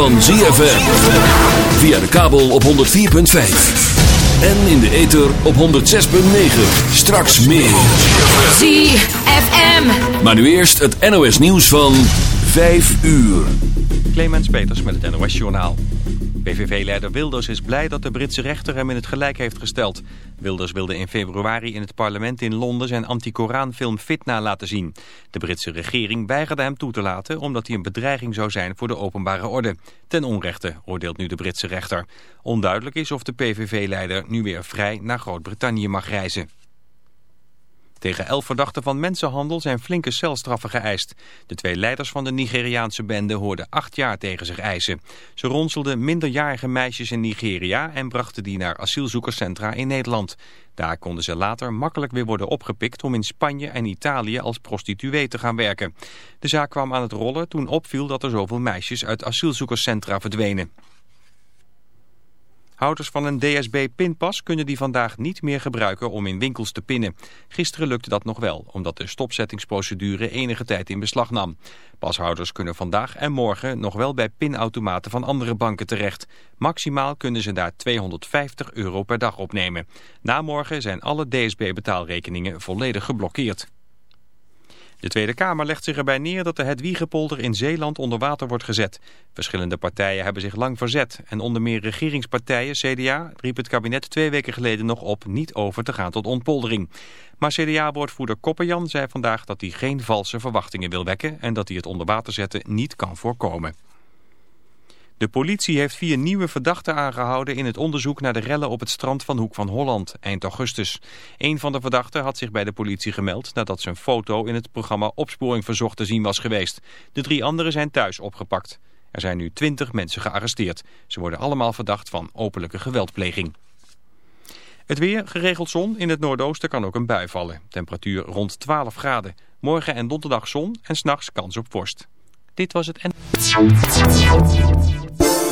van ZFM. Via de kabel op 104.5. En in de ether op 106.9. Straks meer. ZFM. Maar nu eerst het NOS nieuws van 5 uur. Clemens Peters met het NOS Journaal. PVV-leider Wilders is blij dat de Britse rechter hem in het gelijk heeft gesteld... Wilders wilde in februari in het parlement in Londen zijn anti-Koranfilm Fitna laten zien. De Britse regering weigerde hem toe te laten omdat hij een bedreiging zou zijn voor de openbare orde. Ten onrechte, oordeelt nu de Britse rechter. Onduidelijk is of de PVV-leider nu weer vrij naar Groot-Brittannië mag reizen. Tegen elf verdachten van mensenhandel zijn flinke celstraffen geëist. De twee leiders van de Nigeriaanse bende hoorden acht jaar tegen zich eisen. Ze ronselden minderjarige meisjes in Nigeria en brachten die naar asielzoekerscentra in Nederland. Daar konden ze later makkelijk weer worden opgepikt om in Spanje en Italië als prostituee te gaan werken. De zaak kwam aan het rollen toen opviel dat er zoveel meisjes uit asielzoekerscentra verdwenen. Houders van een DSB-pinpas kunnen die vandaag niet meer gebruiken om in winkels te pinnen. Gisteren lukte dat nog wel, omdat de stopzettingsprocedure enige tijd in beslag nam. Pashouders kunnen vandaag en morgen nog wel bij pinautomaten van andere banken terecht. Maximaal kunnen ze daar 250 euro per dag opnemen. Na morgen zijn alle DSB-betaalrekeningen volledig geblokkeerd. De Tweede Kamer legt zich erbij neer dat de Hedwiegepolder in Zeeland onder water wordt gezet. Verschillende partijen hebben zich lang verzet en onder meer regeringspartijen, CDA, riep het kabinet twee weken geleden nog op niet over te gaan tot ontpoldering. Maar CDA-woordvoerder Koppenjan zei vandaag dat hij geen valse verwachtingen wil wekken en dat hij het onder water zetten niet kan voorkomen. De politie heeft vier nieuwe verdachten aangehouden in het onderzoek naar de rellen op het strand van Hoek van Holland eind augustus. Een van de verdachten had zich bij de politie gemeld nadat zijn foto in het programma Opsporing Verzocht te zien was geweest. De drie anderen zijn thuis opgepakt. Er zijn nu twintig mensen gearresteerd. Ze worden allemaal verdacht van openlijke geweldpleging. Het weer, geregeld zon. In het noordoosten kan ook een bui vallen. Temperatuur rond 12 graden. Morgen en donderdag zon en s'nachts kans op vorst. Dit was het en...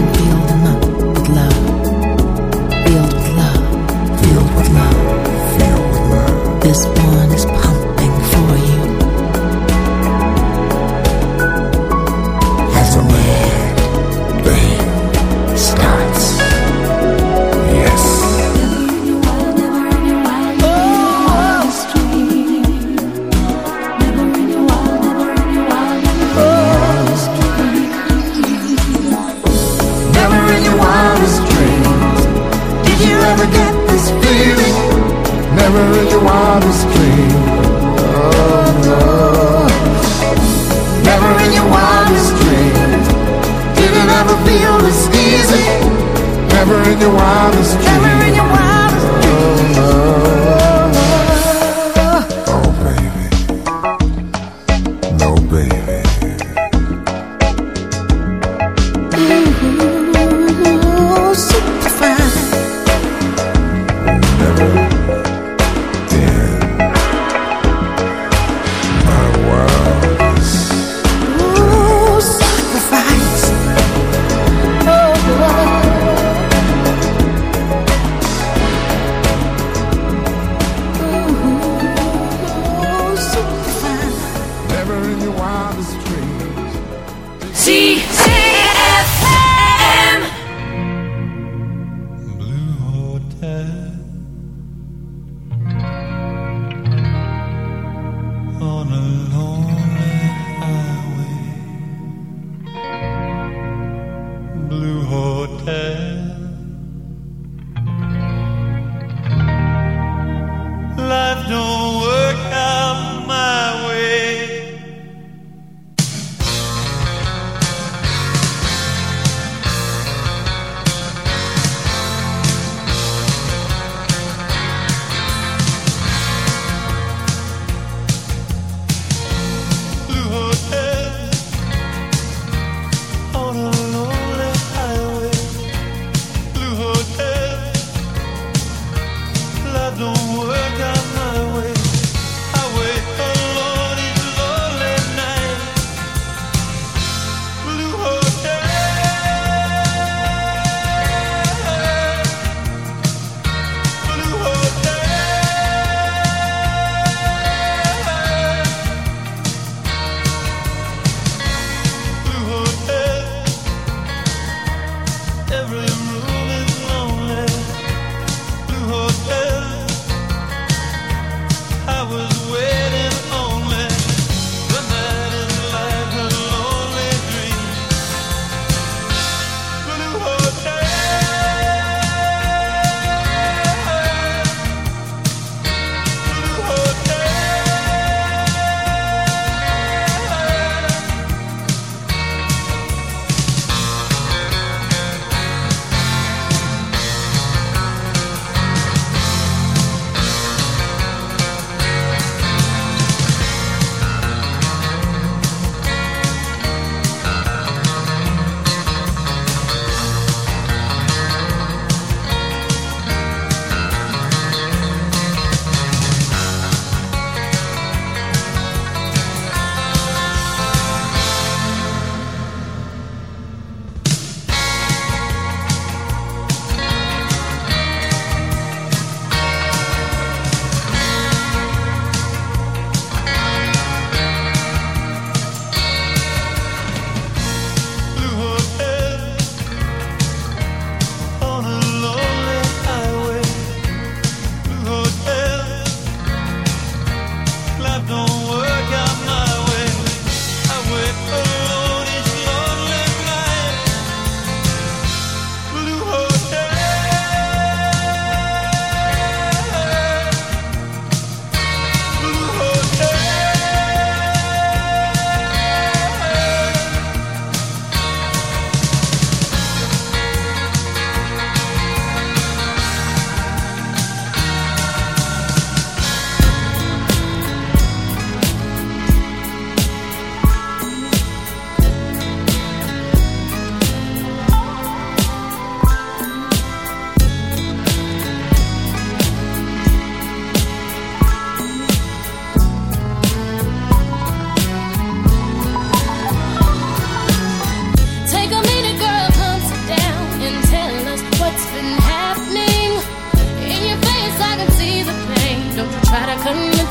and feel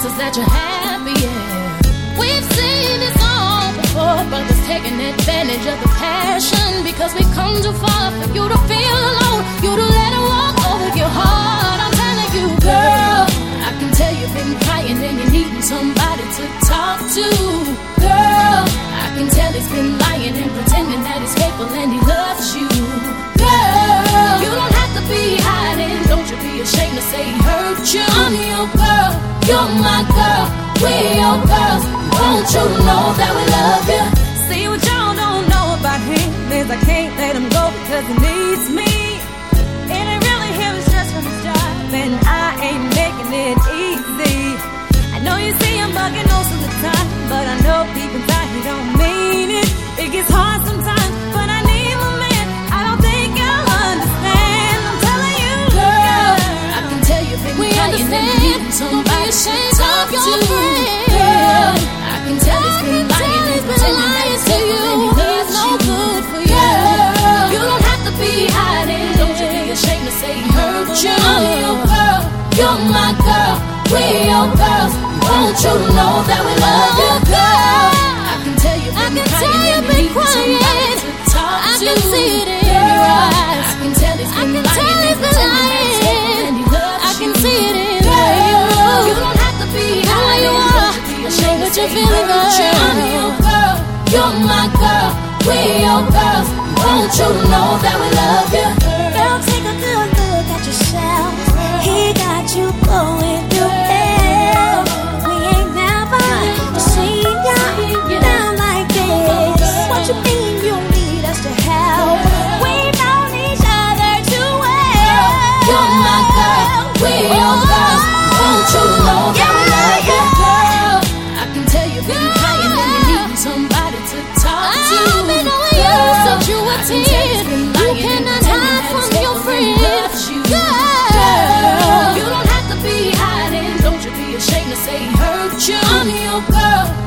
promises that you're happy, yeah. We've seen this all before, brothers taking advantage of the passion because we've come too far for you to feel alone, you to let it walk over your heart. I'm telling you, girl, I can tell you've been crying and you're needing somebody to talk to, girl. I can tell he's been lying and pretending that he's faithful and he loves you, girl. You don't be hiding, don't you be ashamed to say he hurt you. I'm your girl, you're my girl, we're your girls. Won't you know that we love you? See what y'all don't know about him is I can't let him go because he needs me. It really him stress from his job, and I ain't making it easy. I know you see him bugging most of the time, but I know deep inside he don't mean it. It gets hard sometimes, been We crying and understand. somebody to talk to. Girl, I can tell he's been lying and pretending that he's faithful and he loves no you. good for you. You don't have to be hiding. Don't you be ashamed to say he hurt you. I'm your girl, you're my girl, we're your girls. Won't you know that we love you, girl? I can tell you've been can crying tell you've been crying. to I to. can see it in your eyes. I can tell he's I been lying what say you're feeling, girl. I'm your girl, you're my girl, we're your girls. Won't you know that we love you? Girl, take a good look at yourself. He got you going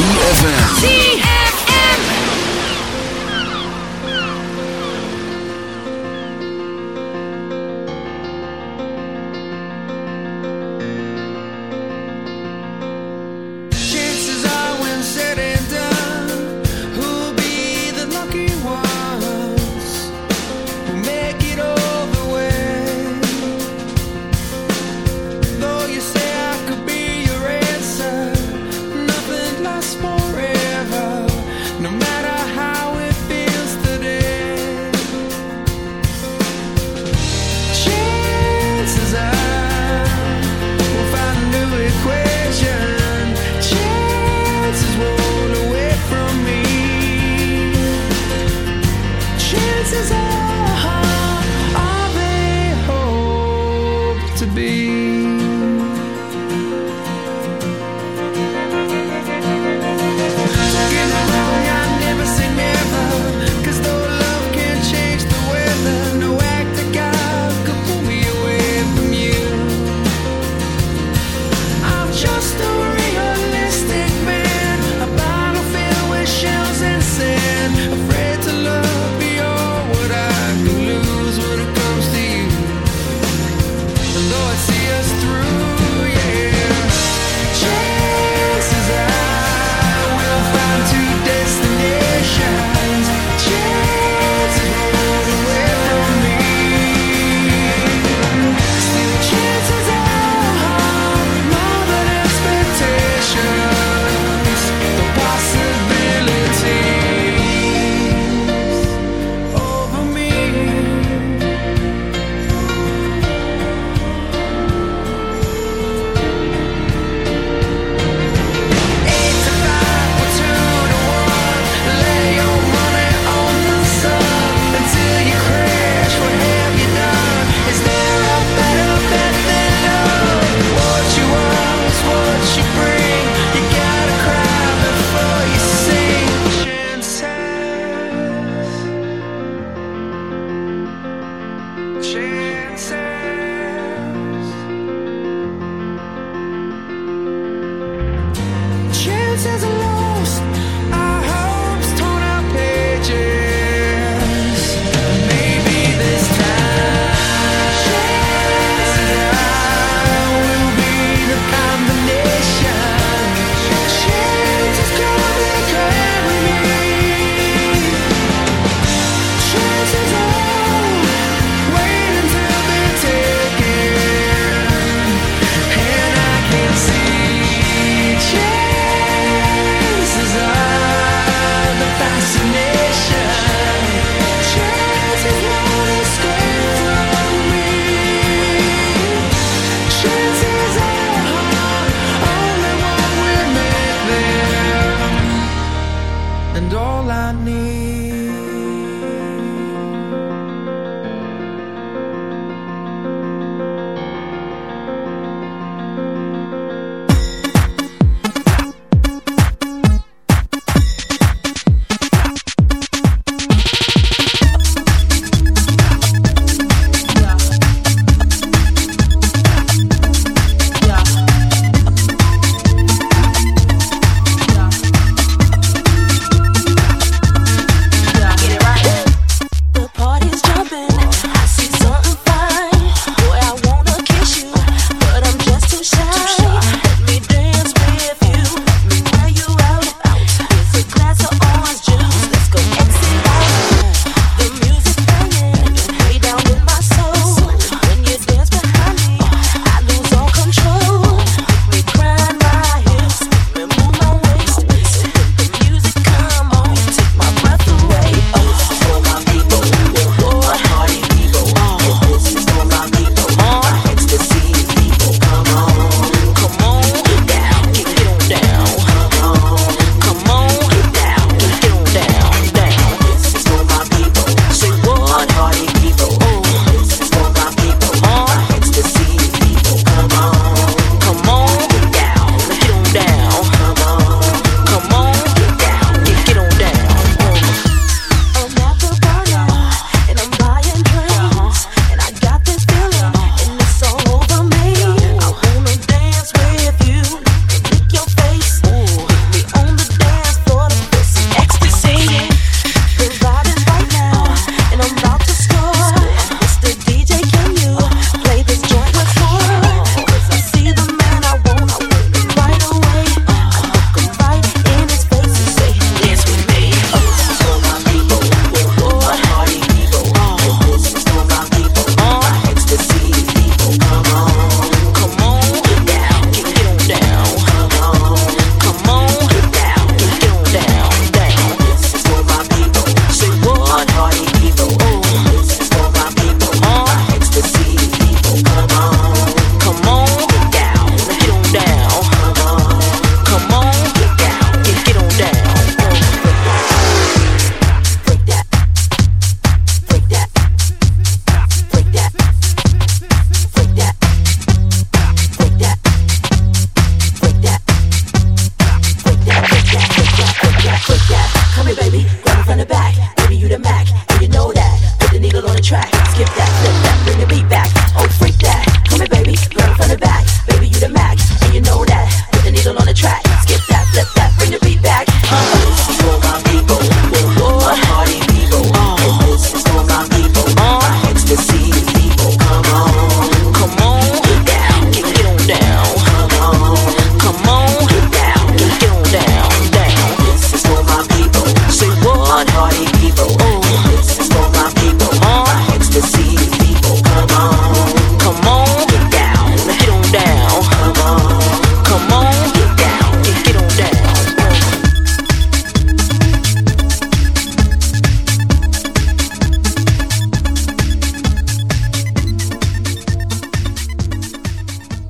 ZFM.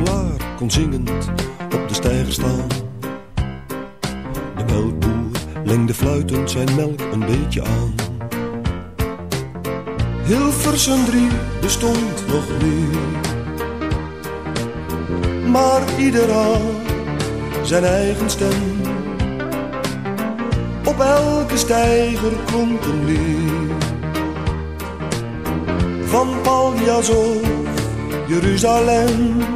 Metselaar kon zingend op de steiger staan. De melkboer lengde fluitend zijn melk een beetje aan. Hilversum drie bestond nog niet. Maar ieder had zijn eigen stem. Op elke steiger klonk een lied. Van Paljas of Jeruzalem.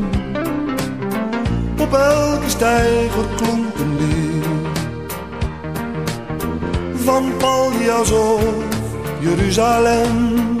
Steiger klonk een. Van Paljas of Jeruzalem.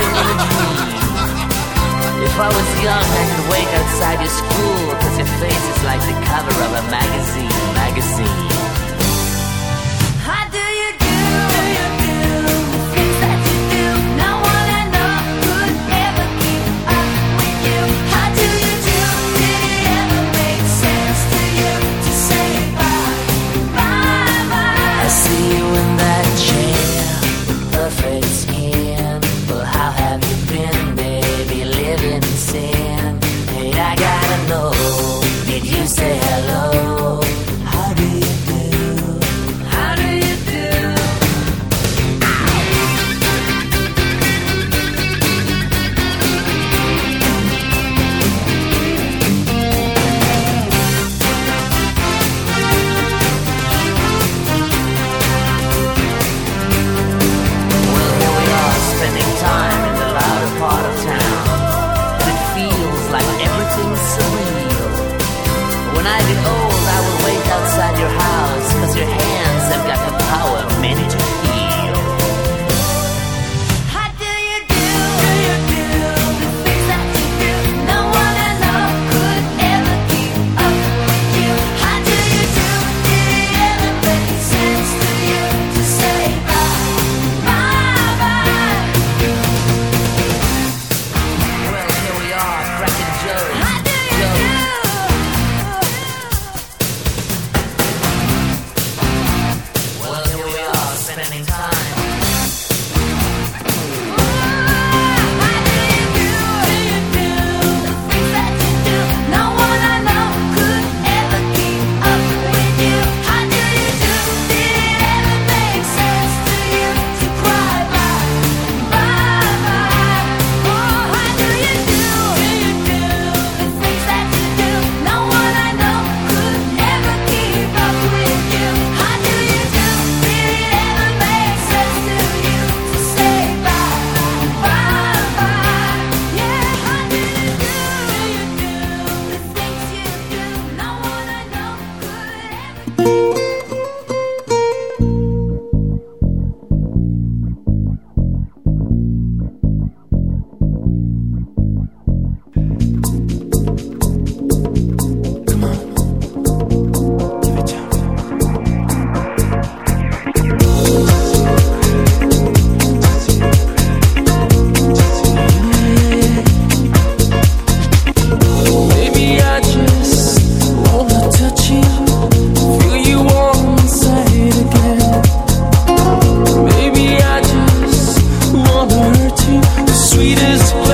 If I was young, I could wait outside your school, cause your face is like the cover of a magazine, magazine. It is.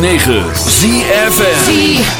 106.9 ZFM.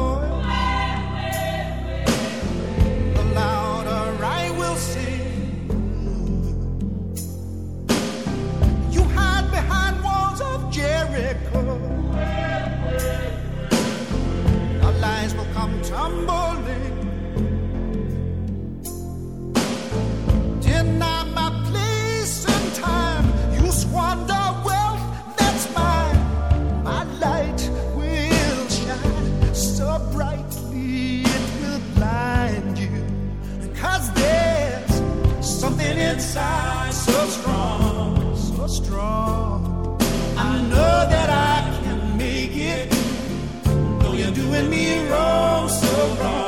come tumbling. Deny my place and time. You squander wealth that's mine. My light will shine so brightly it will blind you. Cause there's something inside so strong, so strong. I know that I can make it. Though you're doing me wrong, oh